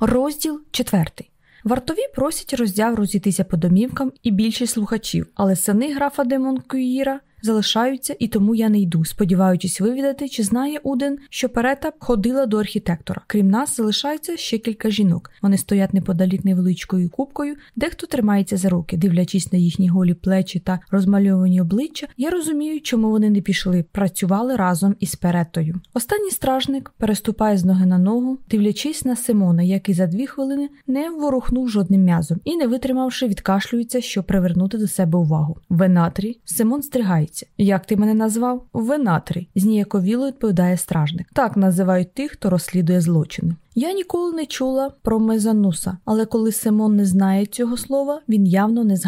Розділ четвертий. Вартові просять роздяв розійтися по домівкам і більшість слухачів, але сини графа Демонкуїра залишаються, і тому я не йду, сподіваючись вивідати, чи знає Уден, що перета ходила до архітектора. Крім нас, залишається ще кілька жінок. Вони стоять неподалік невеличкою кубкою, дехто тримається за руки, дивлячись на їхні голі плечі та розмальовані обличчя. Я розумію, чому вони не пішли, працювали разом із перетою. Останній стражник переступає з ноги на ногу, дивлячись на Симона, який за дві хвилини не ворухнув жодним м'язом і, не витримавши, відкашлюється, щоб привернути до себе увагу. Венатрі Симон стригається сміється. Як ти мене назвав? Венатрій, зніяковіло відповідає стражник. Так називають тих, хто розслідує злочини. Я ніколи не чула про Мезануса, але коли Симон не знає цього слова, він явно не з.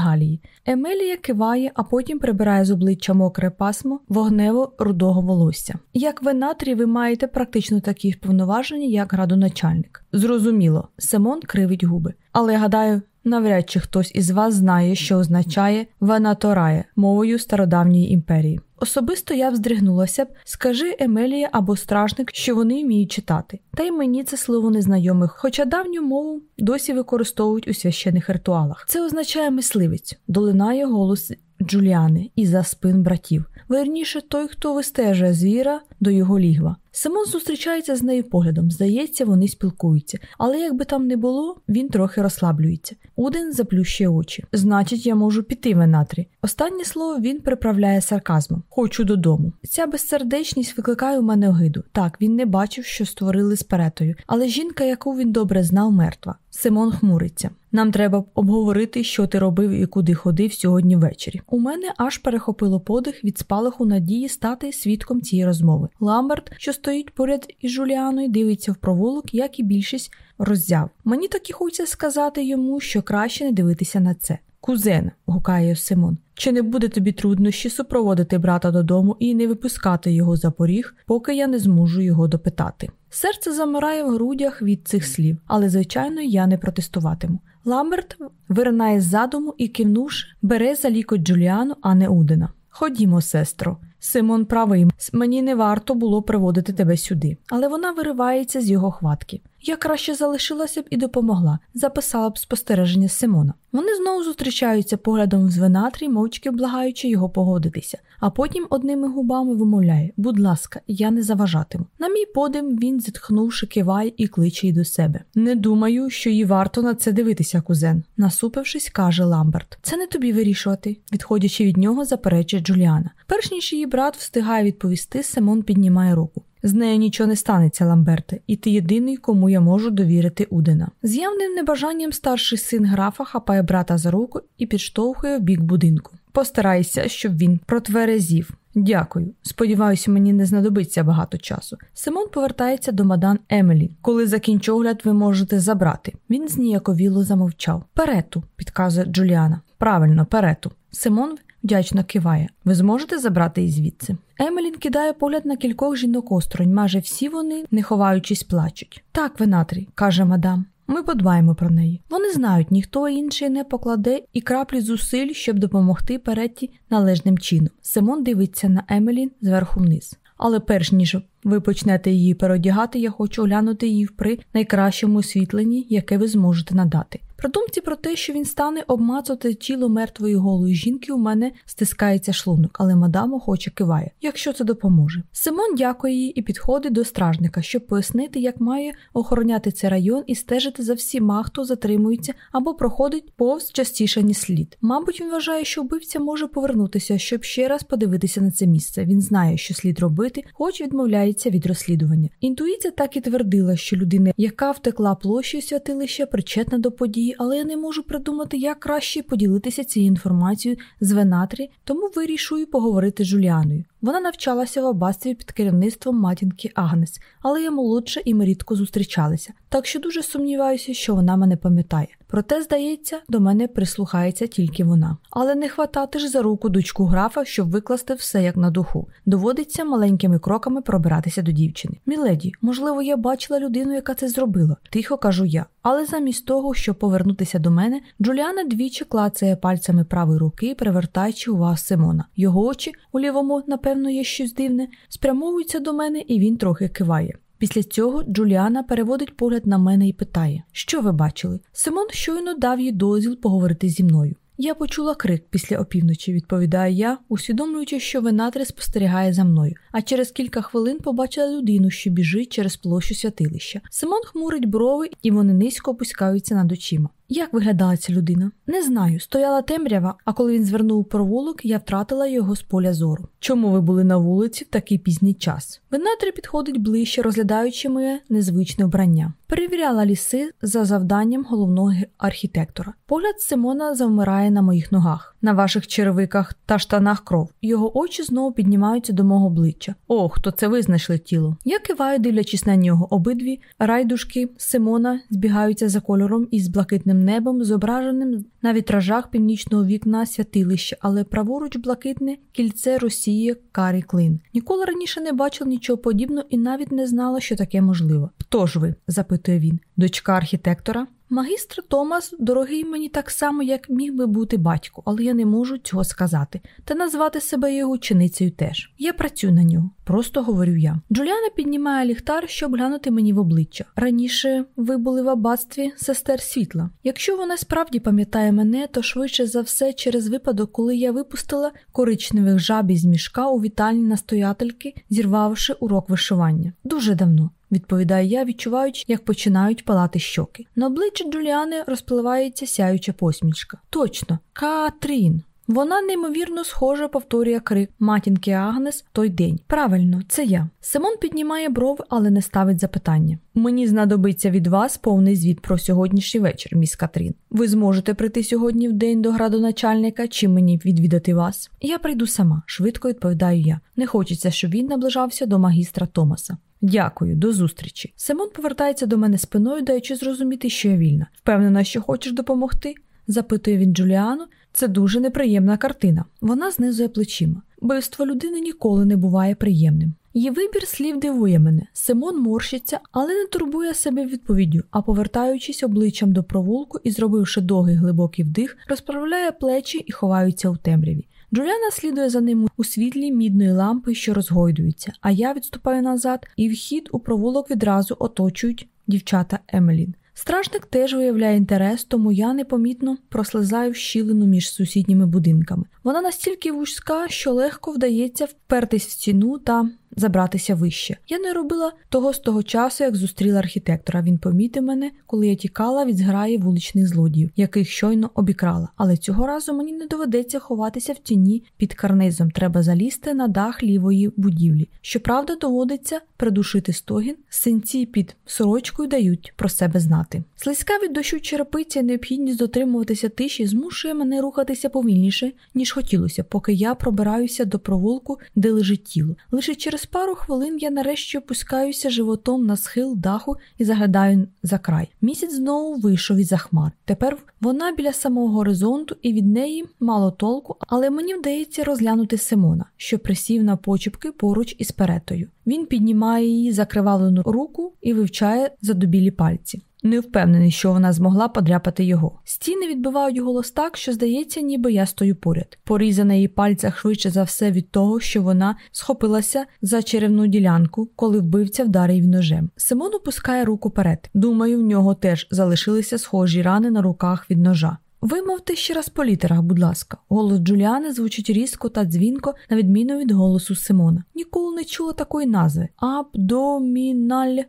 Емелія киває, а потім прибирає з обличчя мокре пасмо вогнево рудого волосся. Як венатрі, ви маєте практично такі ж повноваження, як градоначальник. Зрозуміло, Симон кривить губи. Але гадаю, Навряд чи хтось із вас знає, що означає Ванаторає мовою стародавньої імперії. Особисто я вздригнулася б, скажи Емелія або стражник, що вони вміють читати. Та й мені це слово незнайоме, хоча давню мову досі використовують у священних ритуалах. Це означає мисливець, долинає голос Джуліани і за спин братів. Верніше той, хто вистежує звіра до його лігва. Симон зустрічається з нею поглядом. Здається, вони спілкуються, але якби там не було, він трохи розслаблюється. Уден заплющує очі. Значить, я можу піти в енатрі. Останнє слово він приправляє сарказмом. Хочу додому. Ця безсердечність викликає у мене огиду. Так, він не бачив, що створили з перетою, але жінка, яку він добре знав, мертва. Симон хмуриться. Нам треба обговорити, що ти робив і куди ходив сьогодні ввечері. У мене аж перехопило подих від спалаху надії стати свідком цієї розмови. Ламберт, що стоїть поряд із Жуліаною, дивиться в провулок, як і більшість роззяв. Мені так і хочеться сказати йому, що краще не дивитися на це. Кузен, гукає Симон, чи не буде тобі труднощі супроводити брата додому і не випускати його за поріг, поки я не зможу його допитати. Серце замирає в грудях від цих слів, але, звичайно, я не протестуватиму. Ламберт виринає з задуму і, кивнувши, бере за лікоть Джуліану, а не Удена. Ходімо, сестро. Симон правий, мені не варто було приводити тебе сюди, але вона виривається з його хватки. Я краще залишилася б і допомогла, записала б спостереження Симона. Вони знову зустрічаються поглядом з винатрі, мовчки благаючи його погодитися, а потім одними губами вимовляє будь ласка, я не заважатиму. На мій подив він, зітхнувши, киває і кличе її до себе. Не думаю, що їй варто на це дивитися, кузен, насупившись, каже Ламберт. Це не тобі вирішувати, відходячи від нього, заперечує Джуліана. Перш ніж її брат встигає відповісти, Симон піднімає руку. З нею нічого не станеться, Ламберте, і ти єдиний, кому я можу довірити Удена. З явним небажанням старший син графа хапає брата за руку і підштовхує в бік будинку. Постарайся, щоб він протверезів. Дякую. Сподіваюся, мені не знадобиться багато часу. Симон повертається до мадам Емелін. Коли закінчу огляд, ви можете забрати. Він зніяковіло замовчав. Перетту, підказує Джуліана. Правильно, Перетту. Симон вдячно киває. Ви зможете забрати її звідси? Емелін кидає погляд на кількох жінок осторонь, майже всі вони, не ховаючись, плачуть. Так, венатрі, каже мадам. Ми подбаємо про неї. Вони знають, ніхто інший не покладе і краплі зусиль, щоб допомогти Перетті належним чином. Симон дивиться на Емелін зверху вниз. Але перш ніж ви почнете її переодягати, я хочу оглянути її при найкращому освітленні, яке ви зможете надати. При думці про те, що він стане обмацувати тіло мертвої голої жінки, у мене стискається шлунок, але мадам охоче киває, якщо це допоможе. Симон дякує їй і підходить до стражника, щоб пояснити, як має охороняти цей район і стежити за всіма, хто затримується або проходить повз частіше ніж слід. Мабуть, він вважає, що вбивця може повернутися, щоб ще раз подивитися на це місце. Він знає, що слід робити, хоч відмовляється від розслідування. Інтуїція так і твердила, що людина, яка втекла площею святилища, причетна до події але я не можу придумати, як краще поділитися цією інформацією з Венатрі, тому вирішую поговорити з Жуліаною. Вона навчалася в аббатстві під керівництвом матінки Агнес, але я молодша і ми рідко зустрічалися, так що дуже сумніваюся, що вона мене пам'ятає. Проте, здається, до мене прислухається тільки вона. Але не хватати ж за руку дочку графа, щоб викласти все як на духу. Доводиться маленькими кроками пробиратися до дівчини. Міледі, можливо, я бачила людину, яка це зробила. Тихо кажу я. Але замість того, щоб повернутися до мене, Джуліана двічі клацає пальцями правої руки, привертаючи увагу Симона. Його очі у лівому, напевно, є щось дивне, спрямовується до мене, і він трохи киває. Після цього Джуліана переводить погляд на мене і питає: Що ви бачили? Симон щойно дав їй дозвіл поговорити зі мною. Я почула крик після опівночі, відповідаю я, усвідомлюючи, що винатри спостерігає за мною, а через кілька хвилин побачила людину, що біжить через площу святилища. Симон хмурить брови, і вони низько опускаються над очима. Як виглядала ця людина? Не знаю. Стояла темрява, а коли він звернув провулок, я втратила його з поля зору. Чому ви були на вулиці в такий пізній час? Винатри підходить ближче, розглядаючи моє незвичне вбрання. Перевіряла ліси за завданням головного архітектора. Погляд Симона завмирає на моїх ногах, на ваших черевиках та штанах кров. Його очі знову піднімаються до мого обличчя. Ох, то це ви знайшли тіло. Я киваю, дивлячись на нього. Обидві райдушки Симона збігаються за кольором із блакитним небом, зображеним на вітражах північного вікна святилища, але праворуч блакитне кільце Росії Карі Клин. Ніколи раніше не бачила нічого подібного і навіть не знала, що таке можливо. Хто ж ви? запитує він. Дочка архітектора. Магістр Томас дорогий мені так само, як міг би бути батько, але я не можу цього сказати, та назвати себе його ученицею теж. Я працюю на нього, просто говорю я. Джуліана піднімає ліхтар, щоб глянути мені в обличчя. Раніше ви були в аббатстві сестер світла. Якщо вона справді пам'ятає мене, то швидше за все через випадок, коли я випустила коричневих жаб із мішка у вітальні настоятельки, зірвавши урок вишивання. Дуже давно відповідаю я, відчуваючи, як починають палати щоки. На обличчі Джуліани розпливається сяюча посмішка. Точно, Катрін. Вона неймовірно схоже повторює крик матінки Агнес той день. Правильно, це я. Симон піднімає брови, але не ставить запитання. Мені знадобиться від вас повний звіт про сьогоднішній вечір, міс Катрін. Ви зможете прийти сьогодні в день до градоначальника чи мені відвідати вас? Я прийду сама, швидко відповідаю я. Не хочеться, щоб він наближався до магістра Томаса. Дякую, до зустрічі. Симон повертається до мене спиною, даючи зрозуміти, що я вільна. Впевнена, що хочеш допомогти? запитує він Джуліану. Це дуже неприємна картина. Вона знизує плечима. Вбивство людини ніколи не буває приємним. Її вибір слів дивує мене. Симон морщиться, але не турбує себе відповіддю, а повертаючись обличчям до провулку і зробивши довгий глибокий вдих, розправляє плечі і ховаються у темряві. Джуліана слідує за ним у світлі мідної лампи, що розгойдується, а я відступаю назад, і вхід у провулок відразу оточують дівчата Емелін. Стражник теж виявляє інтерес, тому я непомітно прослизаю щілину між сусідніми будинками. Вона настільки вузька, що легко вдається впертись в стіну та забратися вище. Я не робила того з того часу, як зустріла архітектора. Він помітив мене, коли я тікала від зграї вуличних злодіїв, яких щойно обікрала. Але цього разу мені не доведеться ховатися в тіні під карнизом. Треба залізти на дах лівої будівлі. Щоправда, доводиться придушити стогін, синці під сорочкою дають про себе знати. Слизька від дощу черепиця необхідність дотримуватися тиші змушує мене рухатися повільніше, ніж хотілося, поки я пробираюся до провулку, де лежить тіло. Лише через пару хвилин я нарешті опускаюся животом на схил даху і заглядаю за край. Місяць знову вийшов із за хмар. Тепер вона біля самого горизонту, і від неї мало толку, але мені вдається розглянути Симона, що присів на почепки поруч із перетою. Він піднімає її закривалену руку і вивчає задубілі пальці. Не впевнений, що вона змогла подряпати його. Стіни відбивають голос так, що здається, ніби я стою поряд. Поріза на її пальцях швидше за все від того, що вона схопилася за черевну ділянку, коли вбивця вдарив ножем. Симон опускає руку перед. Думаю, в нього теж залишилися схожі рани на руках від ножа. Вимовте ще раз по літерах, будь ласка. Голос Джуліани звучить різко та дзвінко, на відміну від голосу Симона. Ніколи не чула такої назви. Абдомінальна,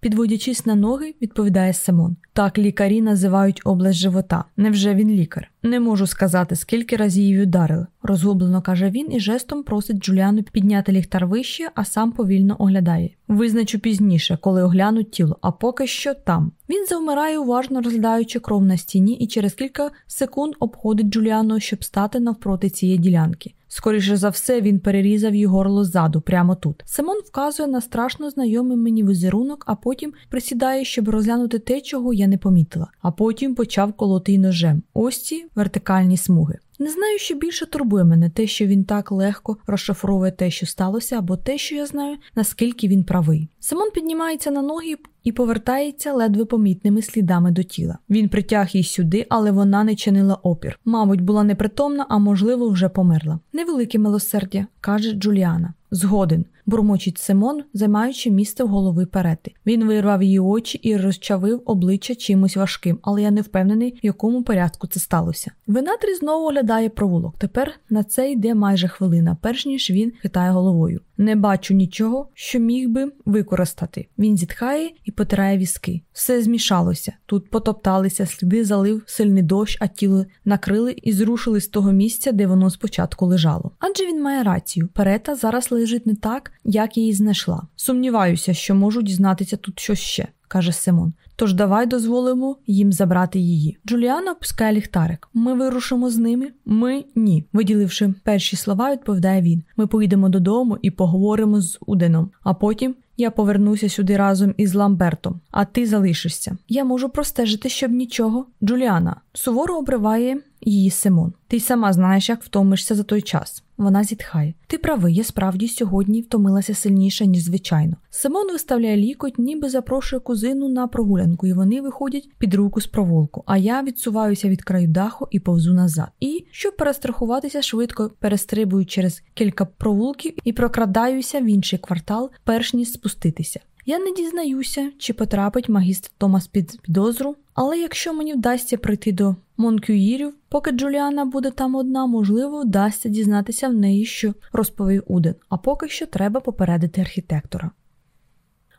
підводячись на ноги, відповідає Симон. Так лікарі називають область живота. Невже він лікар? Не можу сказати, скільки разів її вдарили. Розгублено каже він і жестом просить Джуліану підняти ліхтар вище, а сам повільно оглядає. Визначу пізніше, коли оглянуть тіло, а поки що там. Він завмирає, уважно розглядаючи кров на стіні, і через кілька секунд обходить Джуліану, щоб стати навпроти цієї ділянки. Скоріше за все, він перерізав її горло ззаду, прямо тут. Симон вказує на страшно знайомий мені візерунок, а потім присідає, щоб розглянути те, чого я не помітила, а потім почав колоти ножем. Ось ці вертикальні смуги. Не знаю, що більше турбує мене те, що він так легко розшифровує те, що сталося, або те, що я знаю, наскільки він правий. Симон піднімається на ноги і повертається ледве помітними слідами до тіла. Він притяг її сюди, але вона не чинила опір. Мабуть, була непритомна, а можливо, вже померла. Невелике милосердя, каже Джуліана. Згоден. Бурмочить Симон, займаючи місце в голови перети. Він вирвав її очі і розчавив обличчя чимось важким, але я не впевнений, в якому порядку це сталося. Винатрі знову оглядає провулок. Тепер на це йде майже хвилина, перш ніж він хитає головою. Не бачу нічого, що міг би використати. Він зітхає і потирає візки. Все змішалося. Тут потопталися, сліди залив сильний дощ, а тіло накрили і зрушили з того місця, де воно спочатку лежало. Адже він має рацію. Перета зараз лежить не так, як її знайшла. Сумніваюся, що можу дізнатися тут щось ще. Каже Симон, тож давай дозволимо їм забрати її. Джуліана опускає ліхтарик. Ми вирушимо з ними? Ми ні. Виділивши перші слова, відповідає він. Ми поїдемо додому і поговоримо з Уденом, а потім я повернуся сюди разом із Ламбертом, а ти залишишся. Я можу простежити, щоб нічого. Джуліана суворо обриває її Симон. Ти й сама знаєш, як втомишся за той час. Вона зітхає. Ти правий, я справді сьогодні втомилася сильніше, ніж звичайно. Симон виставляє лікоть, ніби запрошує кузину на прогулянку, і вони виходять під руку з проволоку. А я відсуваюся від краю даху і повзу назад. І, щоб перестрахуватися, швидко перестрибую через кілька провулків і прокрадаюся в інший квартал, перш ніж спуститися. Я не дізнаюся, чи потрапить магістр Томас під підозру, але якщо мені вдасться прийти до Монкюїрів, поки Джуліана буде там одна, можливо, вдасться дізнатися в неї, що розповів Уден, а поки що треба попередити архітектора.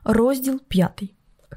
Розділ п'ятий.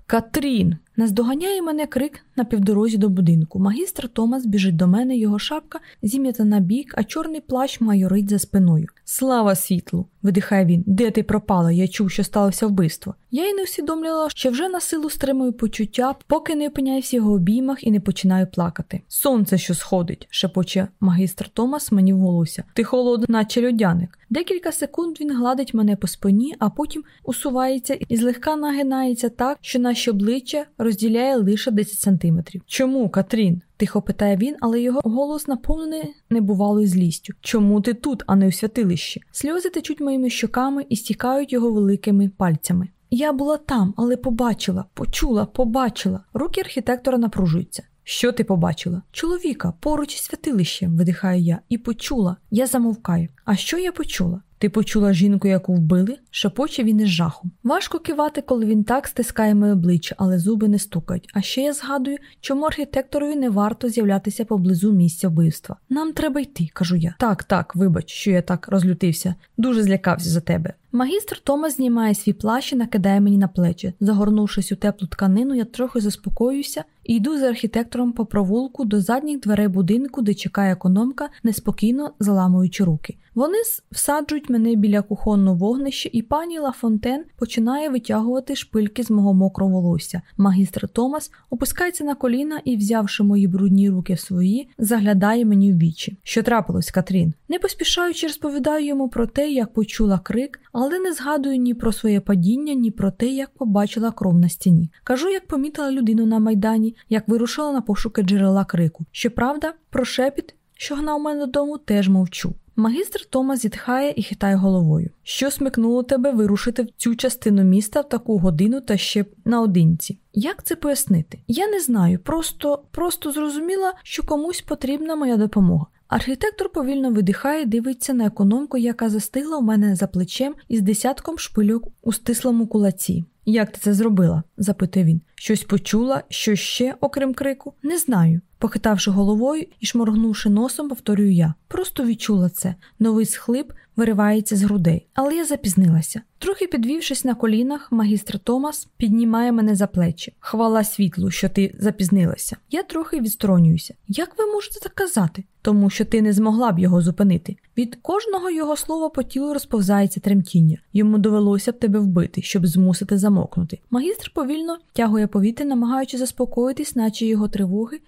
Катрін! Наздоганяє мене крик на півдорозі до будинку. Магістр Томас біжить до мене, його шапка зім'ята на бік, а чорний плащ майорить за спиною. Слава світлу! видихає він. Де ти пропала? Я чув, що сталося вбивство. Я й не усвідомлювала, що вже на силу стримую почуття, поки не опиняюся в його обіймах і не починаю плакати. Сонце, що сходить, шепоче магістр Томас мені в голосі. Ти холодна, наче льодяник. Декілька секунд він гладить мене по спині, а потім усувається і злегка нагинається так, що наші обличчя розділяє лише 10 сантиметрів. Чому, Катрін? тихо питає він, але його голос наповнений небувалою злістю. Чому ти тут, а не у святилищі? Сльози течуть моїми щоками і стікають його великими пальцями. Я була там, але побачила, почула, побачила. Руки архітектора напружуються. Що ти побачила? Чоловіка поруч із святилищем, видихаю я, і почула. Я замовкаю. А що я почула? Ти почула жінку, яку вбили? шепоче він із жахом. Важко кивати, коли він так стискає моє обличчя, але зуби не стукають. А ще я згадую, чому архітекторові не варто з'являтися поблизу місця вбивства. Нам треба йти, кажу я. Так, так, вибач, що я так розлютився. Дуже злякався за тебе. Магістр Томас знімає свій плащ і накидає мені на плечі. Загорнувшись у теплу тканину, я трохи заспокоююся і йду з архітектором по провулку до задніх дверей будинку, де чекає економка, неспокійно заламуючи руки. Вони всаджують мене біля кухонного вогнища, і пані Лафонтен починає витягувати шпильки з мого мокрого волосся. Магістр Томас опускається на коліна і, взявши мої брудні руки в свої, заглядає мені в вічі. Що трапилось, Катрін? Не поспішаючи, розповідаю йому про те, як почула крик, але не згадую ні про своє падіння, ні про те, як побачила кров на стіні. Кажу, як помітила людину на майдані, як вирушила на пошуки джерела крику. Щоправда, про шепіт, що гнав мене додому, теж мовчу. Магістр Тома зітхає і хитає головою. Що смикнуло тебе вирушити в цю частину міста в таку годину та ще наодинці? Як це пояснити? Я не знаю, просто просто зрозуміла, що комусь потрібна моя допомога. Архітектор повільно видихає, дивиться на економку, яка застигла у мене за плечем із десятком шпильок у стислому кулаці. Як ти це зробила? запитує він. Щось почула, що ще, окрім крику? Не знаю. Похитавши головою і шморгнувши носом, повторюю я. Просто відчула це. Новий схлип виривається з грудей, але я запізнилася. Трохи підвівшись на колінах, магістр Томас піднімає мене за плечі. Хвала світлу, що ти запізнилася. Я трохи відсторонююся. Як ви можете так казати? Тому що ти не змогла б його зупинити. Від кожного його слова по тілу розповзається тремтіння. Йому довелося б тебе вбити, щоб змусити замокнути. Магістр повільно тягує повітря, намагаючи заспокоїтись, наче його тривоги.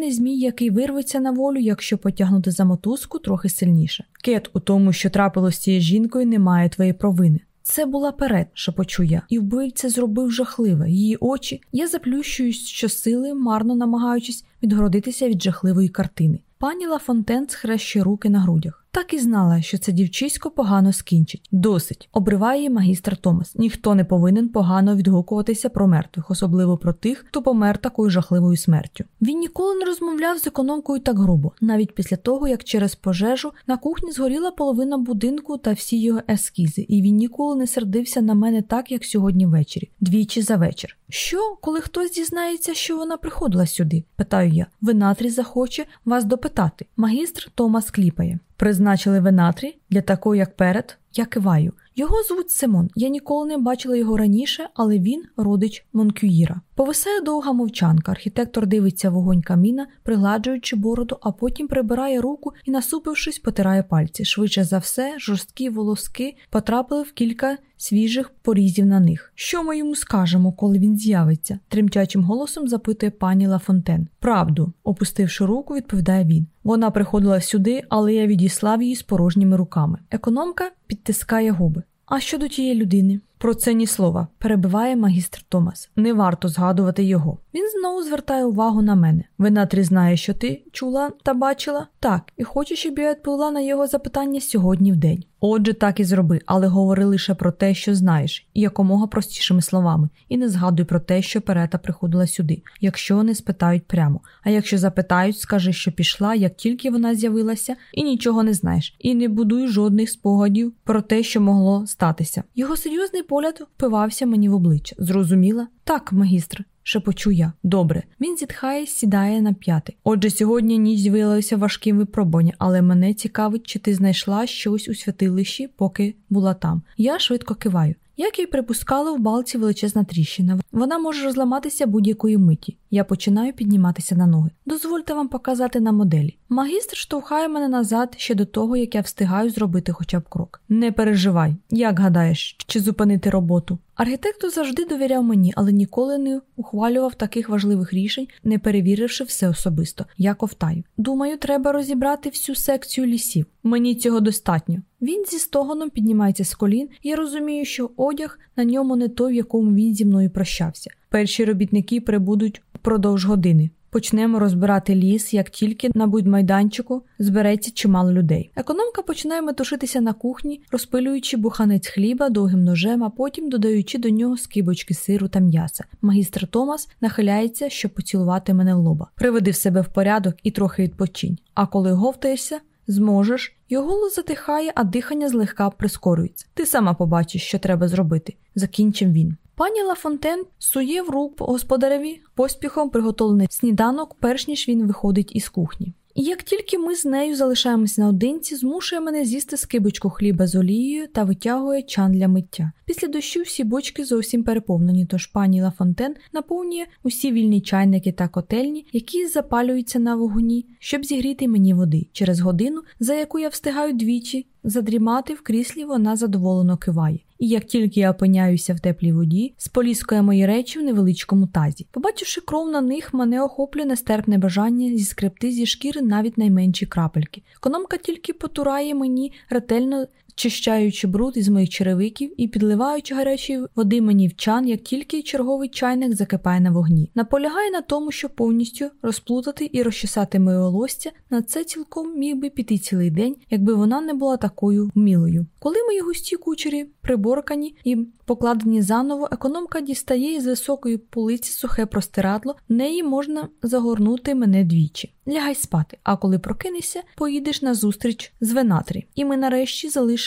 Повітряний змій, який вирветься на волю, якщо потягнути за мотузку трохи сильніше. Кет у тому, що трапилось з цією жінкою, немає твоєї провини. Це була перед, шепочу я, і вбивця зробив жахливе. Її очі я заплющуюсь щосили, марно намагаючись відгородитися від жахливої картини. Пані Лафонтен схрещує руки на грудях. Так і знала, що це дівчисько погано скінчить. Досить. Обриває її магістр Томас. Ніхто не повинен погано відгукуватися про мертвих, особливо про тих, хто помер такою жахливою смертю. Він ніколи не розмовляв з економкою так грубо, навіть після того, як через пожежу на кухні згоріла половина будинку та всі його ескізи, і він ніколи не сердився на мене так, як сьогодні ввечері, двічі за вечір. Що, коли хтось дізнається, що вона приходила сюди? питаю я. Винатрі захоче вас допитати. Магістр Томас кліпає. Призначили винатрі для такого, як перед. Я киваю. Його звуть Симон. Я ніколи не бачила його раніше, але він родич Монкюїра. Повисає довга мовчанка. Архітектор дивиться вогонь каміна, пригладжуючи бороду, а потім прибирає руку і, насупившись, потирає пальці. Швидше за все, жорсткі волоски потрапили в кілька свіжих порізів на них. Що ми йому скажемо, коли він з'явиться? тремтячим голосом запитує пані Лафонтен. Правду, опустивши руку, відповідає він. Вона приходила сюди, але я відіслав її з порожніми руками. Економка підтискає губи. А щодо тієї людини? Про це ні слова, перебиває магістр Томас. Не варто згадувати його. Він знову звертає увагу на мене. Винатрі знає, що ти чула та бачила? Так, і хоче, щоб я відповіла на його запитання сьогодні в день. Отже, так і зроби, але говори лише про те, що знаєш, і якомога простішими словами, і не згадуй про те, що перета приходила сюди, якщо вони спитають прямо. А якщо запитають, скажи, що пішла, як тільки вона з'явилася, і нічого не знаєш, і не будуй жодних спогадів про те, що могло статися. Його серйозний погляд впивався мені в обличчя. Зрозуміла? Так, магістр шепочу я. Добре, він зітхає, сідає на п'яти. Отже, сьогодні ніч виявилася важким випробуванням, але мене цікавить, чи ти знайшла щось у святилищі, поки була там. Я швидко киваю. Як і припускала, в балці величезна тріщина. Вона може розламатися будь-якої миті. Я починаю підніматися на ноги. Дозвольте вам показати на моделі. Магістр штовхає мене назад ще до того, як я встигаю зробити хоча б крок. Не переживай, як гадаєш, чи зупинити роботу. Архітектор завжди довіряв мені, але ніколи не ухвалював таких важливих рішень, не перевіривши все особисто. Я ковтаю. Думаю, треба розібрати всю секцію лісів. Мені цього достатньо. Він зі стогоном піднімається з колін, я розумію, що одяг на ньому не той, в якому він зі мною прощався. Перші робітники прибудуть впродовж години. Почнемо розбирати ліс, як тільки на будмайданчику збереться чимало людей. Економка починає метушитися на кухні, розпилюючи буханець хліба довгим ножем, а потім додаючи до нього скибочки сиру та м'яса. Магістр Томас нахиляється, щоб поцілувати мене в лоба. Приведи в себе в порядок і трохи відпочинь. А коли говтаєшся, зможеш. Його голос затихає, а дихання злегка прискорюється. Ти сама побачиш, що треба зробити. Закінчив він. Пані Лафонтен сує в рук господареві поспіхом приготовлений сніданок, перш ніж він виходить із кухні. І як тільки ми з нею залишаємось наодинці, змушує мене з'їсти скибочку хліба з олією та витягує чан для миття. Після дощу всі бочки зовсім переповнені, тож пані Лафонтен наповнює усі вільні чайники та котельні, які запалюються на вогні, щоб зігріти мені води. Через годину, за яку я встигаю двічі, задрімати в кріслі, вона задоволено киває і як тільки я опиняюся в теплій воді, споліскує мої речі в невеличкому тазі. Побачивши кров на них, мене охоплює нестерпне бажання зіскребти зі шкіри навіть найменші крапельки. Економка тільки потурає мені ретельно чищаючи бруд із моїх черевиків і підливаючи гарячої води мені в чан, як тільки черговий чайник закипає на вогні. Наполягає на тому, щоб повністю розплутати і розчесати моє волосся. На це цілком міг би піти цілий день, якби вона не була такою вмілою. Коли мої густі кучері приборкані і покладені заново, економка дістає із високої полиці сухе простирадло, в неї можна загорнути мене двічі. Лягай спати, а коли прокинешся, поїдеш на зустріч з Венатрі. І ми нарешті залишимо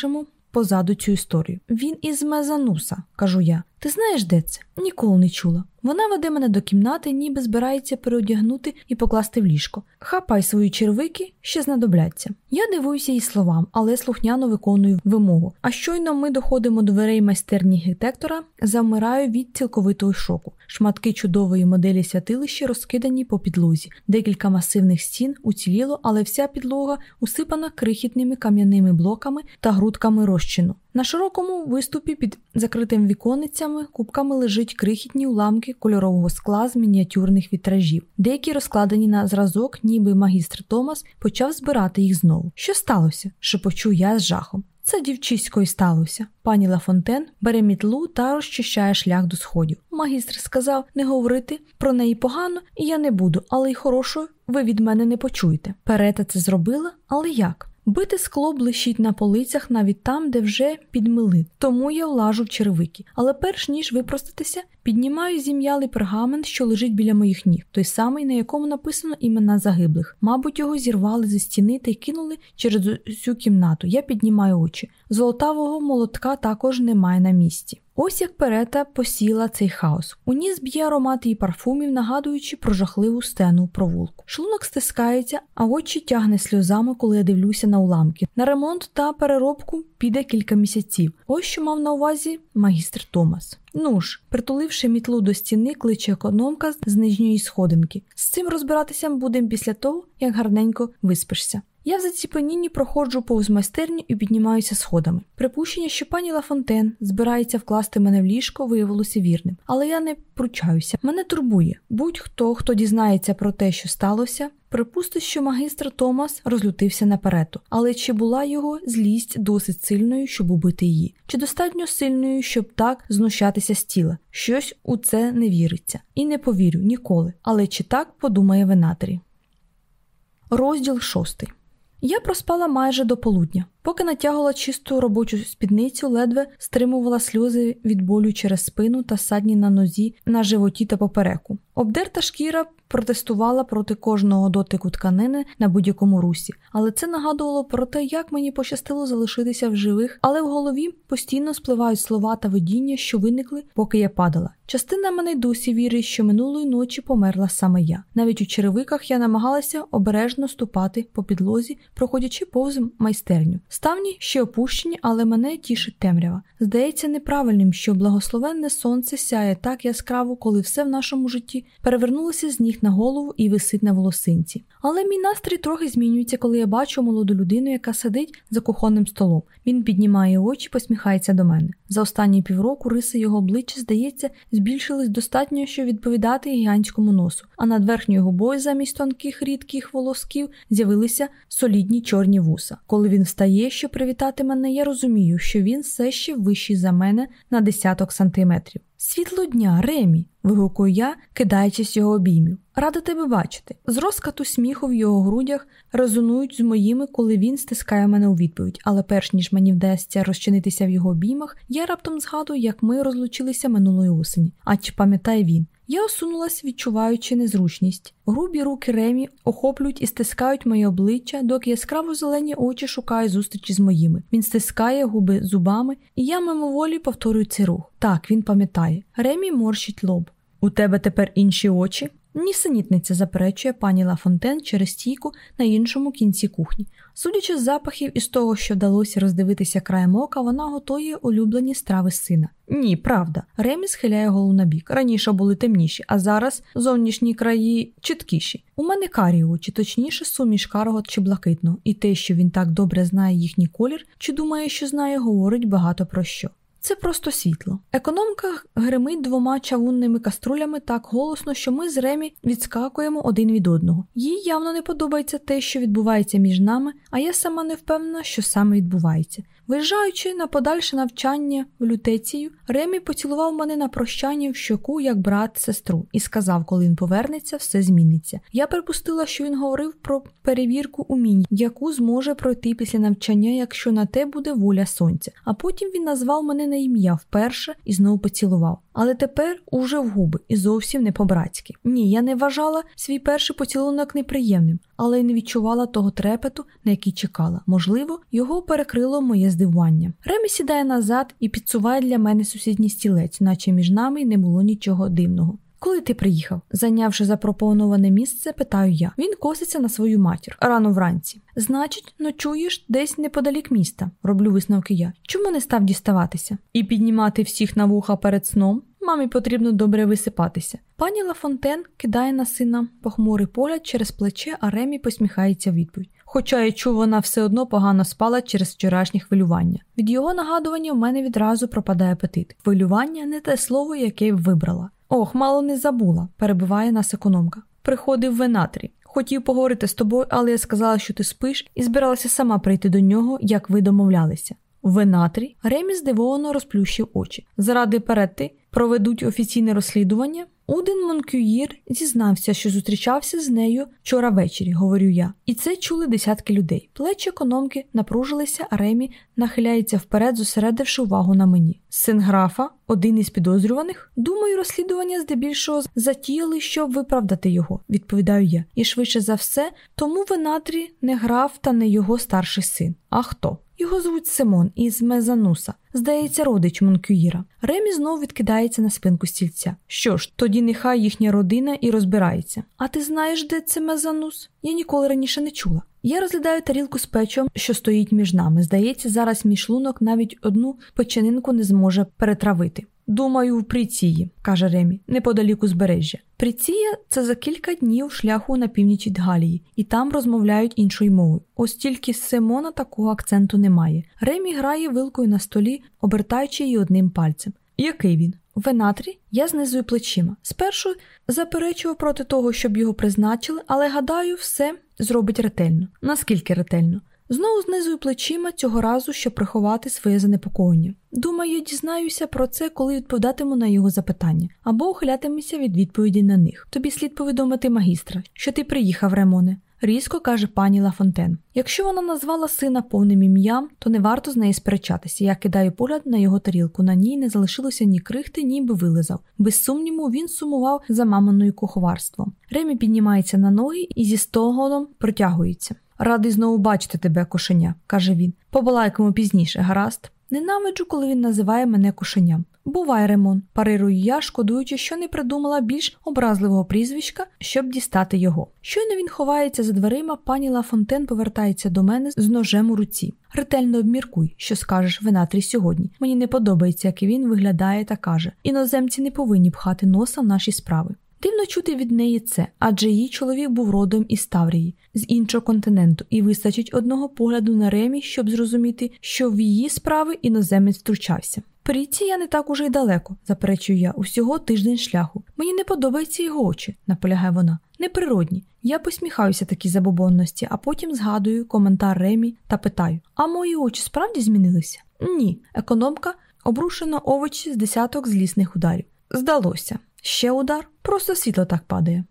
позаду цю історію. Він із Мезануса, кажу я. Ти знаєш, де це? Ніколи не чула. Вона веде мене до кімнати, ніби збирається переодягнути і покласти в ліжко. Хапай свої червики, ще знадобляться. Я дивуюся її словам, але слухняно виконую вимогу. А щойно ми доходимо до дверей майстерні гетектора, замираю від цілковитого шоку. Шматки чудової моделі святилища розкидані по підлозі. Декілька масивних стін уціліло, але вся підлога усипана крихітними кам'яними блоками та грудками розчину. На широкому виступі під закритим віконницями кубками лежить крихітні уламки кольорового скла з мініатюрних вітражів, деякі розкладені на зразок, ніби магістр Томас почав збирати їх знову. Що сталося? шепочу я з жахом. Це дівчисько й сталося. Пані Лафонтен бере мітлу та розчищає шлях до сходів. Магістр сказав не говорити про неї погано, і я не буду, але й хорошого ви від мене не почуєте. Перета це зробила, але як? Бите скло блищить на полицях навіть там, де вже підмили, тому я влажу червики. Але перш ніж випростатися, піднімаю зім'ялий пергамент, що лежить біля моїх ніг, той самий, на якому написано імена загиблих. Мабуть, його зірвали зі стіни та й кинули через усю кімнату. Я піднімаю очі. Золотавого молотка також немає на місці. Ось як перета посіла цей хаос. У ніс б'є аромат її парфумів, нагадуючи про жахливу стену провулку. Шлунок стискається, а очі тягне сльозами, коли я дивлюся на уламки. На ремонт та переробку піде кілька місяців. Ось що мав на увазі магістр Томас. Ну ж, притуливши мітлу до стіни, кличе економка з нижньої сходинки. З цим розбиратися будемо після того, як гарненько виспишся. Я в заціпенінні проходжу повз майстерню і піднімаюся сходами. Припущення, що пані Лафонтен збирається вкласти мене в ліжко, виявилося вірним, але я не пручаюся. Мене турбує. Будь-хто, хто дізнається про те, що сталося, припустить, що магістр Томас розлютився напереду. Але чи була його злість досить сильною, щоб убити її? Чи достатньо сильною, щоб так знущатися з тіла? Щось у це не віриться. І не повірю ніколи. Але чи так подумає венатері? Розділ шостий. Я проспала майже до полудня. Поки натягувала чисту робочу спідницю, ледве стримувала сльози від болю через спину та садні на нозі, на животі та попереку. Обдерта шкіра протестувала проти кожного дотику тканини на будь-якому русі, але це нагадувало про те, як мені пощастило залишитися в живих, але в голові постійно спливають слова та видіння, що виникли, поки я падала. Частина мене досі вірить, що минулої ночі померла саме я. Навіть у черевиках я намагалася обережно ступати по підлозі, проходячи повз майстерню. Ставні ще опущені, але мене тішить темрява. Здається неправильним, що благословенне сонце сяє так яскраво, коли все в нашому житті перевернулося з ніг на голову і висить на волосинці. Але мій настрій трохи змінюється, коли я бачу молоду людину, яка сидить за кухонним столом. Він піднімає очі, посміхається до мене. За останні півроку риси його обличчя, здається, збільшились достатньо, щоб відповідати гігантському носу, а над верхньою губою замість тонких рідких волосків з'явилися солідні чорні вуса. Коли він встає, щоб привітати мене, я розумію, що він все ще вищий за мене на десяток сантиметрів. Світло дня, Ремі, вигукую я, кидаючись його обіймів. Рада тебе бачити. З розкату сміху в його грудях резонують з моїми, коли він стискає мене у відповідь, але перш ніж мені вдасться розчинитися в його обіймах, я раптом згадую, як ми розлучилися минулої осені. А чи пам'ятає він? Я осунулась, відчуваючи незручність. Грубі руки Ремі охоплюють і стискають моє обличчя, доки яскраво зелені очі шукають зустрічі з моїми. Він стискає губи зубами, і я мимоволі повторюю цей рух. Так, він пам'ятає. Ремі морщить лоб. У тебе тепер інші очі? Нісенітниця заперечує пані Лафонтен через стійку на іншому кінці кухні. Судячи з запахів і з того, що вдалося роздивитися краєм ока, вона готує улюблені страви сина. Ні, правда. Ремі схиляє голову на бік. Раніше були темніші, а зараз зовнішні краї чіткіші. У мене карі очі, точніше, суміш карого чи блакитного, і те, що він так добре знає їхній колір, чи думає, що знає, говорить багато про що. Це просто світло. Економка гримить двома чавунними каструлями так голосно, що ми з Ремі відскакуємо один від одного. Їй явно не подобається те, що відбувається між нами, а я сама не впевнена, що саме відбувається. Виїжджаючи на подальше навчання в лютецію, Ремі поцілував мене на прощання в щоку як брат сестру, і сказав, коли він повернеться, все зміниться. Я припустила, що він говорив про перевірку умінь, яку зможе пройти після навчання, якщо на те буде воля сонця. А потім він назвав мене на ім'я вперше і знову поцілував. Але тепер уже в губи і зовсім не по-братськи. Ні, я не вважала свій перший поцілунок неприємним, але й не відчувала того трепету, на який чекала. Можливо, його перекрило моє здивування. Ремі сідає назад і підсуває для мене сусідній стілець, наче між нами не було нічого дивного. Коли ти приїхав, зайнявши запропоноване місце, питаю я. Він коситься на свою матір рано вранці. Значить, ночуєш десь неподалік міста, роблю висновки я. Чому не став діставатися? І піднімати всіх на вуха перед сном? Мамі потрібно добре висипатися. Пані Лафонтен кидає на сина похмурий погляд через плече, а Ремі посміхається відповідь. Хоча я чув, вона все одно погано спала через вчорашнє хвилювання. Від його нагадування в мене відразу пропадає апетит. Хвилювання не те слово, яке б вибрала. Ох, мало не забула, перебиває нас економка. Приходив венатрі. Хотів поговорити з тобою, але я сказала, що ти спиш, і збиралася сама прийти до нього, як ви домовлялися. Венатрі Ремі здивовано розплющив очі. Заради перети проведуть офіційне розслідування. Уден Монкюїр зізнався, що зустрічався з нею вчора ввечері, говорю я, і це чули десятки людей. Плечі економки напружилися, а Ремі нахиляється вперед, зосередивши увагу на мені. Син графа, один із підозрюваних. Думаю, розслідування здебільшого затіяли, щоб виправдати його, відповідаю я. І швидше за все, тому в Енатрі не граф та не його старший син. А хто? Його звуть Симон із Мезануса, здається, родич Монкюїра. Ремі знову відкидається на спинку стільця. Що ж, тоді нехай їхня родина і розбирається. А ти знаєш, де це Мезанус? Я ніколи раніше не чула. Я розглядаю тарілку з печом, що стоїть між нами. Здається, зараз мій шлунок навіть одну печенинку не зможе перетравити. Думаю, в Приції, каже Ремі, неподалік узбережжя. Приція це за кілька днів шляху на північ від Галії, і там розмовляють іншою мовою. Ось тільки Симона такого акценту немає. Ремі грає вилкою на столі, обертаючи її одним пальцем. Який він? В Енатрі я знизую плечима. Спершу заперечував проти того, щоб його призначили, але гадаю, все зробить ретельно. Наскільки ретельно? Знову знизую плечима цього разу, щоб приховати своє занепокоєння. Думаю, дізнаюся про це, коли відповідатиму на його запитання, або ухилятимуся від відповіді на них. Тобі слід повідомити магістра, що ти приїхав, Ремоне. Різко каже пані Лафонтен. Якщо вона назвала сина повним ім'ям, то не варто з нею сперечатися. Я кидаю погляд на його тарілку. На ній не залишилося ні крихти, ніби вилизав. Без сумніву, він сумував за маминою куховарством. Ремі піднімається на ноги і зі стогоном протягується. Радий знову бачити тебе, кошеня, каже він. Побалайкому пізніше, гаразд. Ненавиджу, коли він називає мене кошеням. Бувай, Ремон, парирую я, шкодуючи, що не придумала більш образливого прізвища, щоб дістати його. Щойно він ховається за дверима, пані Лафонтен повертається до мене з ножем у руці. Ретельно обміркуй, що скажеш Венатрі сьогодні. Мені не подобається, як він виглядає та каже: іноземці не повинні пхати носа в наші справи. Дивно чути від неї це, адже її чоловік був родом із Таврії, з іншого континенту, і вистачить одного погляду на Ремі, щоб зрозуміти, що в її справи іноземець втручався. Пріці я не так уже й далеко, заперечую я, усього тиждень шляху. Мені не подобаються його очі, наполягає вона. Неприродні. Я посміхаюся такій забобонності, а потім згадую коментар Ремі та питаю: А мої очі справді змінилися? Ні. Економка обрушена овочі з десяток злісних ударів. Здалося. Ще удар, просто світло так падає.